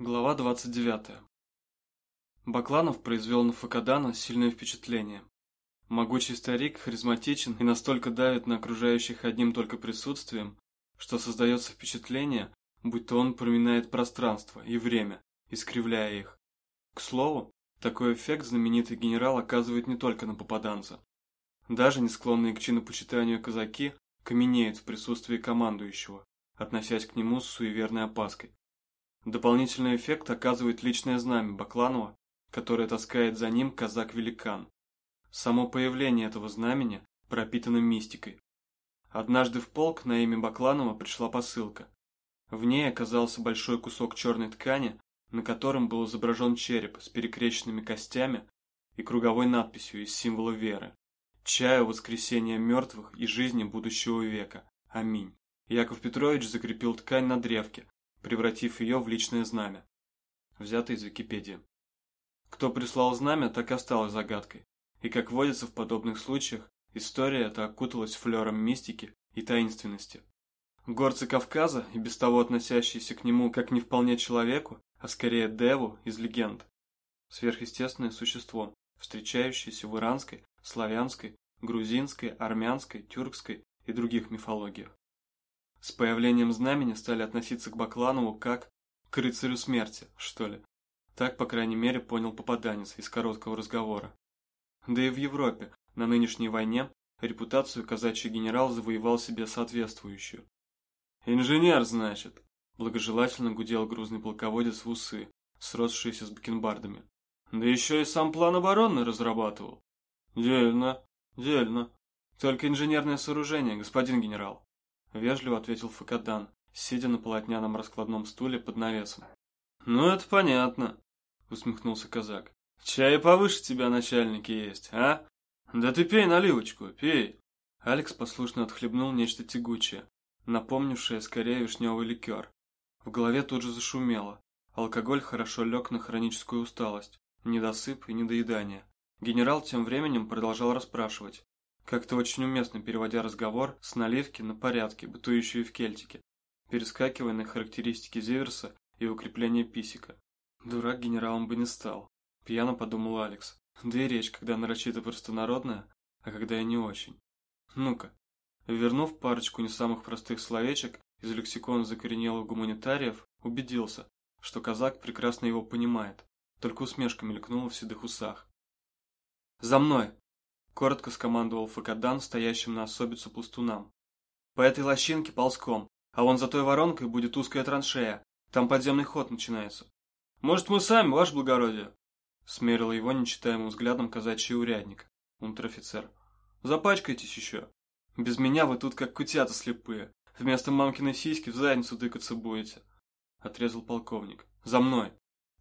Глава 29. Бакланов произвел на Факадана сильное впечатление. Могучий старик харизматичен и настолько давит на окружающих одним только присутствием, что создается впечатление, будто он проминает пространство и время, искривляя их. К слову, такой эффект знаменитый генерал оказывает не только на попаданца. Даже не склонные к чинопочитанию казаки каменеют в присутствии командующего, относясь к нему с суеверной опаской. Дополнительный эффект оказывает личное знамя Бакланова, которое таскает за ним казак-великан. Само появление этого знамени пропитано мистикой. Однажды в полк на имя Бакланова пришла посылка. В ней оказался большой кусок черной ткани, на котором был изображен череп с перекрещенными костями и круговой надписью из символа веры. «Чаю воскресения мертвых и жизни будущего века. Аминь». Яков Петрович закрепил ткань на древке, превратив ее в личное знамя. Взято из Википедии. Кто прислал знамя, так и осталось загадкой. И как водится в подобных случаях, история эта окуталась флером мистики и таинственности. Горцы Кавказа, и без того относящиеся к нему как не вполне человеку, а скорее деву из легенд. Сверхъестественное существо, встречающееся в иранской, славянской, грузинской, армянской, тюркской и других мифологиях. С появлением знамени стали относиться к Бакланову как к рыцарю смерти, что ли. Так, по крайней мере, понял попаданец из короткого разговора. Да и в Европе, на нынешней войне, репутацию казачий генерал завоевал себе соответствующую. «Инженер, значит», – благожелательно гудел грузный полководец в усы, сросшиеся с бакенбардами. «Да еще и сам план обороны разрабатывал». «Дельно, дельно. Только инженерное сооружение, господин генерал». Вежливо ответил Факадан, сидя на полотняном раскладном стуле под навесом. «Ну, это понятно», — усмехнулся казак. «Чай повыше тебя, начальники, есть, а? Да ты пей наливочку, пей!» Алекс послушно отхлебнул нечто тягучее, напомнившее скорее вишневый ликер. В голове тут же зашумело. Алкоголь хорошо лег на хроническую усталость, недосып и недоедание. Генерал тем временем продолжал расспрашивать, как-то очень уместно переводя разговор с наливки на порядки, бытующие в Кельтике, перескакивая на характеристики Зеверса и укрепление Писика. Дурак генералом бы не стал, пьяно подумал Алекс. Да и речь, когда нарочито простонародная, а когда и не очень. Ну-ка. Вернув парочку не самых простых словечек из лексикона закоренелых гуманитариев, убедился, что казак прекрасно его понимает, только усмешка мелькнула в седых усах. «За мной!» Коротко скомандовал Факадан, стоящим на особицу пластунам. По этой лощинке ползком, а вон за той воронкой будет узкая траншея. Там подземный ход начинается. Может, мы сами, ваше благородие? Смерил его нечитаемым взглядом казачий урядник, унтер-офицер. Запачкайтесь еще. Без меня вы тут как кутята слепые. Вместо мамкиной сиськи в задницу тыкаться будете. Отрезал полковник. За мной.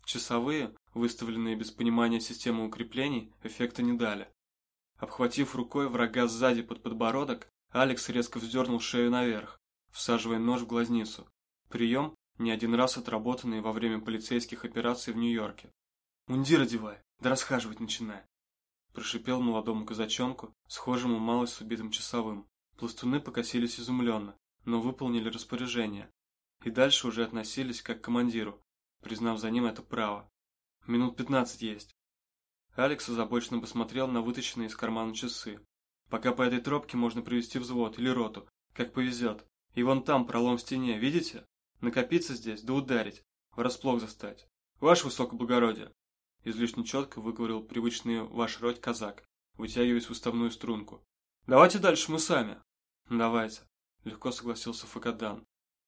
Часовые, выставленные без понимания системы укреплений, эффекта не дали. Обхватив рукой врага сзади под подбородок, Алекс резко вздернул шею наверх, всаживая нож в глазницу. Прием, не один раз отработанный во время полицейских операций в Нью-Йорке. «Мундир одевай, да расхаживать начинай!» Прошипел молодому казачонку, схожему малость с убитым часовым. Пластуны покосились изумленно, но выполнили распоряжение. И дальше уже относились как к командиру, признав за ним это право. Минут пятнадцать есть. Алекс озабоченно посмотрел на вытащенные из кармана часы. Пока по этой тропке можно привести взвод или роту, как повезет. И вон там пролом в стене, видите? Накопиться здесь, да ударить. Врасплох застать. Ваше высокоблагородие. Излишне четко выговорил привычный ваш роть казак, вытягиваясь в уставную струнку. Давайте дальше мы сами. Давайте. Легко согласился Факадан.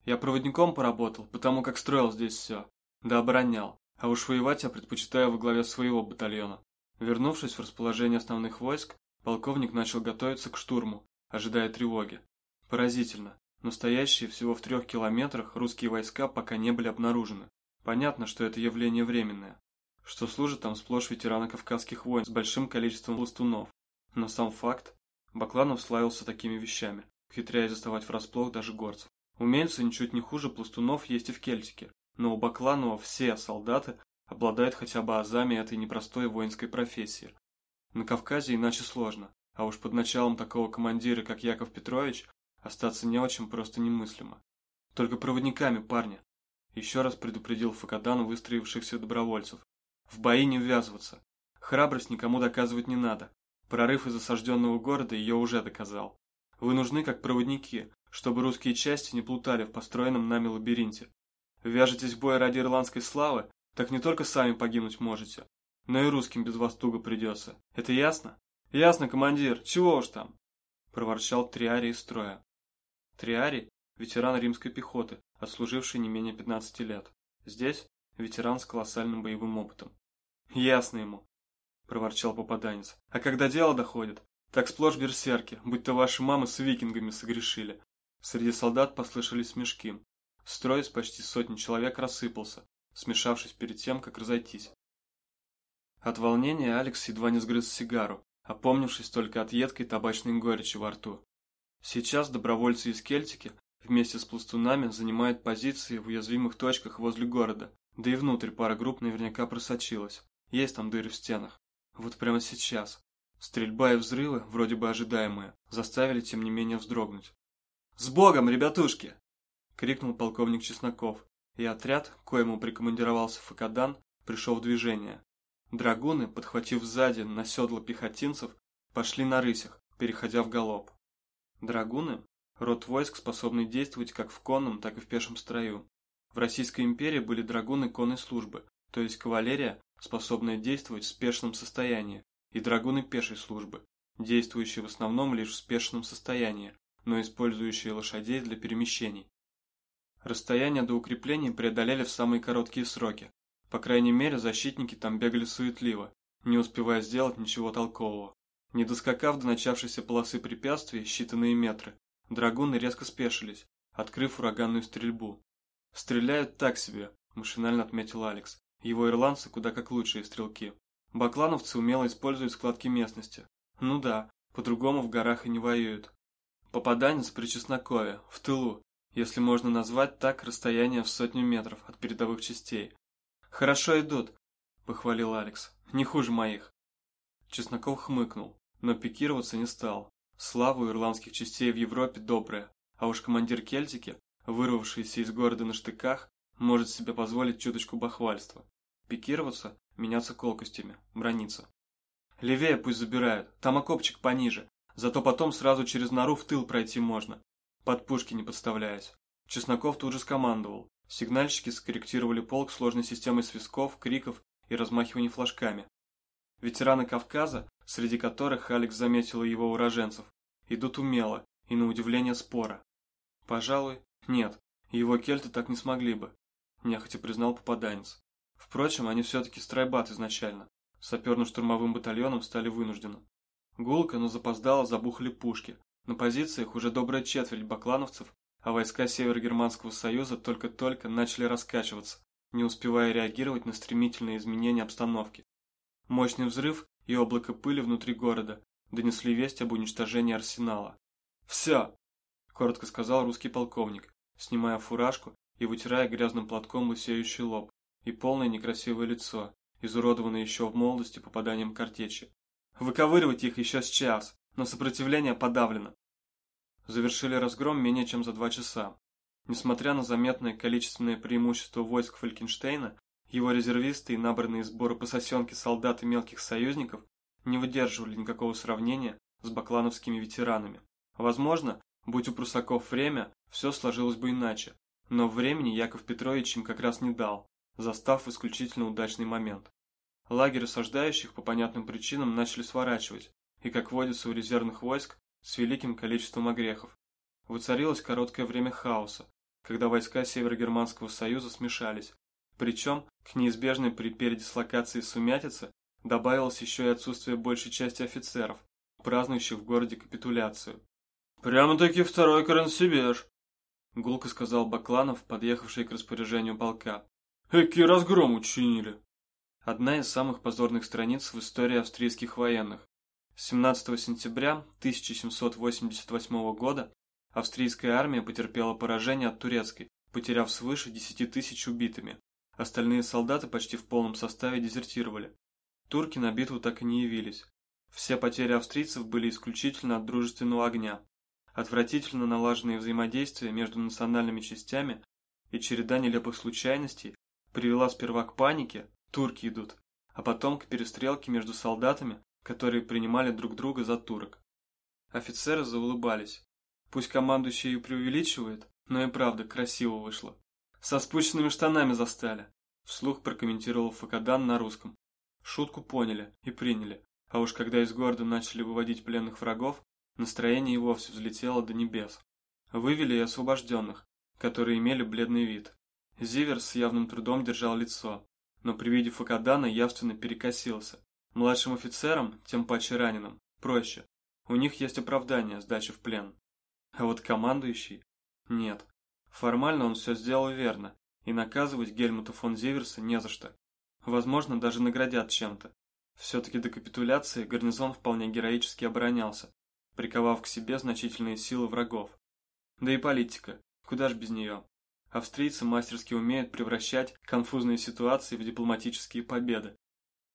Я проводником поработал, потому как строил здесь все. Да оборонял. А уж воевать я предпочитаю во главе своего батальона. Вернувшись в расположение основных войск, полковник начал готовиться к штурму, ожидая тревоги. Поразительно, но стоящие всего в трех километрах русские войска пока не были обнаружены. Понятно, что это явление временное, что служат там сплошь ветераны кавказских войн с большим количеством пластунов. Но сам факт, Бакланов славился такими вещами, хитряясь заставать врасплох даже горцев. Умельцы ничуть не хуже пластунов есть и в Кельтике, но у Бакланова все солдаты обладает хотя бы азами этой непростой воинской профессии. На Кавказе иначе сложно, а уж под началом такого командира, как Яков Петрович, остаться не очень просто немыслимо. Только проводниками, парни. Еще раз предупредил Факадан выстроившихся добровольцев. В бои не ввязываться. Храбрость никому доказывать не надо. Прорыв из осажденного города ее уже доказал. Вы нужны как проводники, чтобы русские части не плутали в построенном нами лабиринте. Вяжетесь в бой ради ирландской славы, так не только сами погибнуть можете, но и русским без вас туго придется. Это ясно? Ясно, командир, чего уж там? Проворчал Триарий из строя. Триарий – ветеран римской пехоты, отслуживший не менее 15 лет. Здесь – ветеран с колоссальным боевым опытом. Ясно ему, проворчал попаданец. А когда дело доходит, так сплошь берсерки, будто ваши мамы с викингами согрешили. Среди солдат послышались смешки. Строй из почти сотни человек рассыпался, смешавшись перед тем, как разойтись. От волнения Алекс едва не сгрыз сигару, опомнившись только от едкой табачной горечи во рту. Сейчас добровольцы из Кельтики вместе с пластунами занимают позиции в уязвимых точках возле города, да и внутрь пара групп наверняка просочилась. Есть там дыры в стенах. Вот прямо сейчас. Стрельба и взрывы, вроде бы ожидаемые, заставили тем не менее вздрогнуть. «С Богом, ребятушки!» — крикнул полковник Чесноков, и отряд, коему прикомандировался Факадан, пришел в движение. Драгуны, подхватив сзади на седла пехотинцев, пошли на рысях, переходя в галоп. Драгуны – род войск, способный действовать как в конном, так и в пешем строю. В Российской империи были драгуны конной службы, то есть кавалерия, способная действовать в спешном состоянии, и драгуны пешей службы, действующие в основном лишь в спешном состоянии, но использующие лошадей для перемещений. Расстояние до укреплений преодолели в самые короткие сроки. По крайней мере, защитники там бегали суетливо, не успевая сделать ничего толкового. Не доскакав до начавшейся полосы препятствий считанные метры, драгуны резко спешились, открыв ураганную стрельбу. «Стреляют так себе», – машинально отметил Алекс. Его ирландцы куда как лучшие стрелки. Баклановцы умело используют складки местности. Ну да, по-другому в горах и не воюют. Попаданец при Чеснокове, в тылу, если можно назвать так расстояние в сотню метров от передовых частей. «Хорошо идут», — похвалил Алекс, — «не хуже моих». Чесноков хмыкнул, но пикироваться не стал. Слава у ирландских частей в Европе добрая, а уж командир Кельтики, вырвавшийся из города на штыках, может себе позволить чуточку бахвальства. Пикироваться, меняться колкостями, брониться. Левее пусть забирают, там окопчик пониже, зато потом сразу через нору в тыл пройти можно, под пушки не подставляясь. Чесноков тут же скомандовал. Сигнальщики скорректировали полк сложной системой свистков, криков и размахиваний флажками. Ветераны Кавказа, среди которых Алекс заметил его уроженцев, идут умело и на удивление споро. Пожалуй, нет, его кельты так не смогли бы, нехотя признал попаданец. Впрочем, они все-таки стройбат изначально. Саперно-штурмовым батальоном стали вынуждены. Гулко, но запоздало забухали пушки. На позициях уже добрая четверть баклановцев, а войска Северо-Германского Союза только-только начали раскачиваться, не успевая реагировать на стремительные изменения обстановки. Мощный взрыв и облако пыли внутри города донесли весть об уничтожении арсенала. «Все!» – коротко сказал русский полковник, снимая фуражку и вытирая грязным платком лысеющий лоб и полное некрасивое лицо, изуродованное еще в молодости попаданием картечи. Выковыривать их еще с час, но сопротивление подавлено. Завершили разгром менее чем за два часа. Несмотря на заметное количественное преимущество войск Фалькенштейна, его резервисты и набранные сборы по сосенке солдат и мелких союзников не выдерживали никакого сравнения с баклановскими ветеранами. Возможно, будь у прусаков время, все сложилось бы иначе, но времени Яков Петрович им как раз не дал, застав исключительно удачный момент. Лагерь осаждающих по понятным причинам начали сворачивать, и, как водится у резервных войск, с великим количеством огрехов. Воцарилось короткое время хаоса, когда войска Северо-Германского союза смешались, причем к неизбежной при передислокации сумятице добавилось еще и отсутствие большей части офицеров, празднующих в городе капитуляцию. «Прямо-таки второй Карансибеж», — гулко сказал Бакланов, подъехавший к распоряжению полка. «Эки разгром учинили!» Одна из самых позорных страниц в истории австрийских военных. 17 сентября 1788 года австрийская армия потерпела поражение от турецкой, потеряв свыше 10 тысяч убитыми. Остальные солдаты почти в полном составе дезертировали. Турки на битву так и не явились. Все потери австрийцев были исключительно от дружественного огня. Отвратительно налаженные взаимодействия между национальными частями и череда нелепых случайностей привела сперва к панике, турки идут, а потом к перестрелке между солдатами, которые принимали друг друга за турок. Офицеры заулыбались. Пусть командующий и преувеличивает, но и правда красиво вышло. Со спущенными штанами застали. Вслух прокомментировал Факадан на русском. Шутку поняли и приняли, а уж когда из города начали выводить пленных врагов, настроение и вовсе взлетело до небес. Вывели и освобожденных, которые имели бледный вид. Зиверс с явным трудом держал лицо, но при виде Факадана явственно перекосился. Младшим офицерам, тем паче раненым, проще. У них есть оправдание сдачи в плен. А вот командующий? Нет. Формально он все сделал верно, и наказывать Гельмута фон Зиверса не за что. Возможно, даже наградят чем-то. Все-таки до капитуляции гарнизон вполне героически оборонялся, приковав к себе значительные силы врагов. Да и политика, куда ж без нее. Австрийцы мастерски умеют превращать конфузные ситуации в дипломатические победы.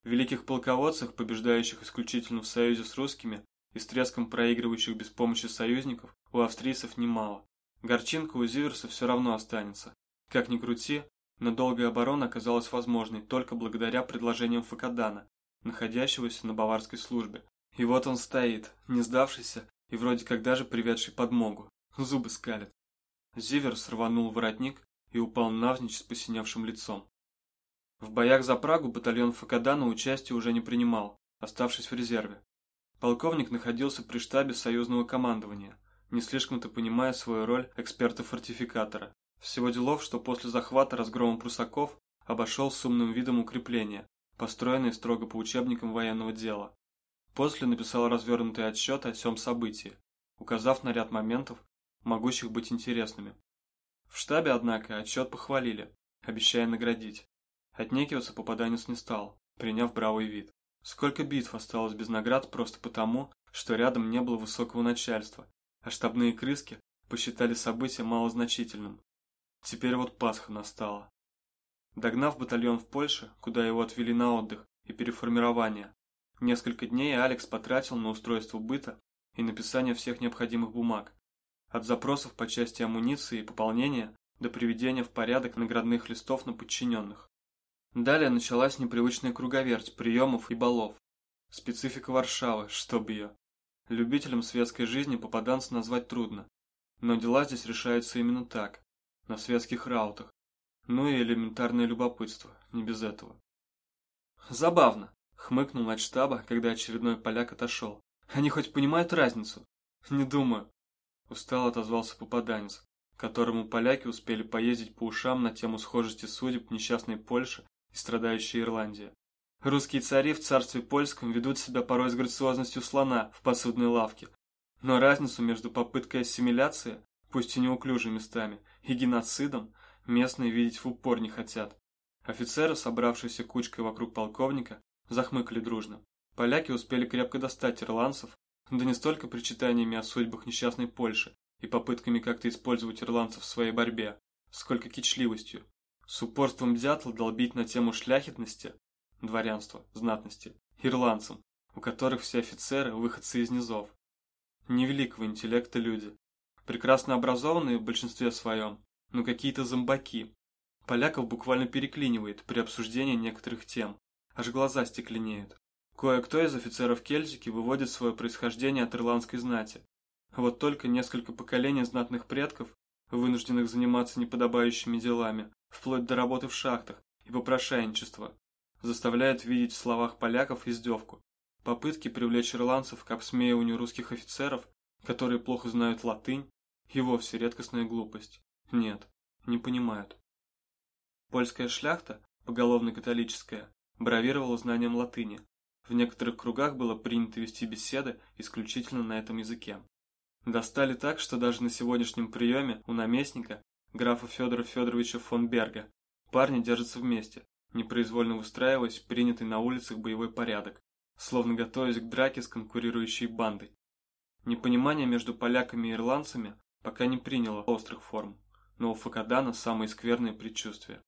Великих полководцах, побеждающих исключительно в союзе с русскими и с треском проигрывающих без помощи союзников, у австрийцев немало. Горчинка у Зиверса все равно останется. Как ни крути, но долгая оборона оказалась возможной только благодаря предложениям Факадана, находящегося на баварской службе. И вот он стоит, не сдавшийся и вроде как даже приведший подмогу. Зубы скалит. Зиверс рванул воротник и упал навзничь с посиневшим лицом. В боях за Прагу батальон Факадана участия уже не принимал, оставшись в резерве. Полковник находился при штабе союзного командования, не слишком-то понимая свою роль эксперта-фортификатора. Всего делов, что после захвата разгромом прусаков обошел с умным видом укрепления, построенные строго по учебникам военного дела. После написал развернутый отчет о всем событии, указав на ряд моментов, могущих быть интересными. В штабе, однако, отчет похвалили, обещая наградить. Отнекиваться попаданец не стал, приняв бравый вид. Сколько битв осталось без наград просто потому, что рядом не было высокого начальства, а штабные крыски посчитали событие малозначительным. Теперь вот Пасха настала. Догнав батальон в Польше, куда его отвели на отдых и переформирование, несколько дней Алекс потратил на устройство быта и написание всех необходимых бумаг, от запросов по части амуниции и пополнения до приведения в порядок наградных листов на подчиненных. Далее началась непривычная круговерть приемов и балов. Специфика Варшавы, чтоб ее. Любителям светской жизни попаданца назвать трудно, но дела здесь решаются именно так, на светских раутах. Ну и элементарное любопытство, не без этого. Забавно, хмыкнул от штаба, когда очередной поляк отошел. Они хоть понимают разницу? Не думаю. Устал отозвался попаданец, которому поляки успели поездить по ушам на тему схожести судеб несчастной Польши и страдающей Ирландии. Русские цари в царстве польском ведут себя порой с грациозностью слона в посудной лавке, но разницу между попыткой ассимиляции, пусть и неуклюжей местами, и геноцидом местные видеть в упор не хотят. Офицеры, собравшиеся кучкой вокруг полковника, захмыкали дружно. Поляки успели крепко достать ирландцев, да не столько причитаниями о судьбах несчастной Польши и попытками как-то использовать ирландцев в своей борьбе, сколько кичливостью. С упорством дятла долбить на тему шляхетности, дворянства, знатности, ирландцам, у которых все офицеры – выходцы из низов. Невеликого интеллекта люди. Прекрасно образованные в большинстве своем, но какие-то зомбаки. Поляков буквально переклинивает при обсуждении некоторых тем. Аж глаза стекленеют. Кое-кто из офицеров Кельтики выводит свое происхождение от ирландской знати. Вот только несколько поколений знатных предков, вынужденных заниматься неподобающими делами, вплоть до работы в шахтах и попрошайничества, заставляет видеть в словах поляков издевку. Попытки привлечь ирландцев к обсмеиванию русских офицеров, которые плохо знают латынь, и вовсе редкостная глупость. Нет, не понимают. Польская шляхта, поголовно католическая, бравировала знанием латыни. В некоторых кругах было принято вести беседы исключительно на этом языке. Достали так, что даже на сегодняшнем приеме у наместника, графа Федора Федоровича фон Берга, парни держатся вместе, непроизвольно выстраиваясь принятый на улицах боевой порядок, словно готовясь к драке с конкурирующей бандой. Непонимание между поляками и ирландцами пока не приняло острых форм, но у Факадана самые скверные предчувствия.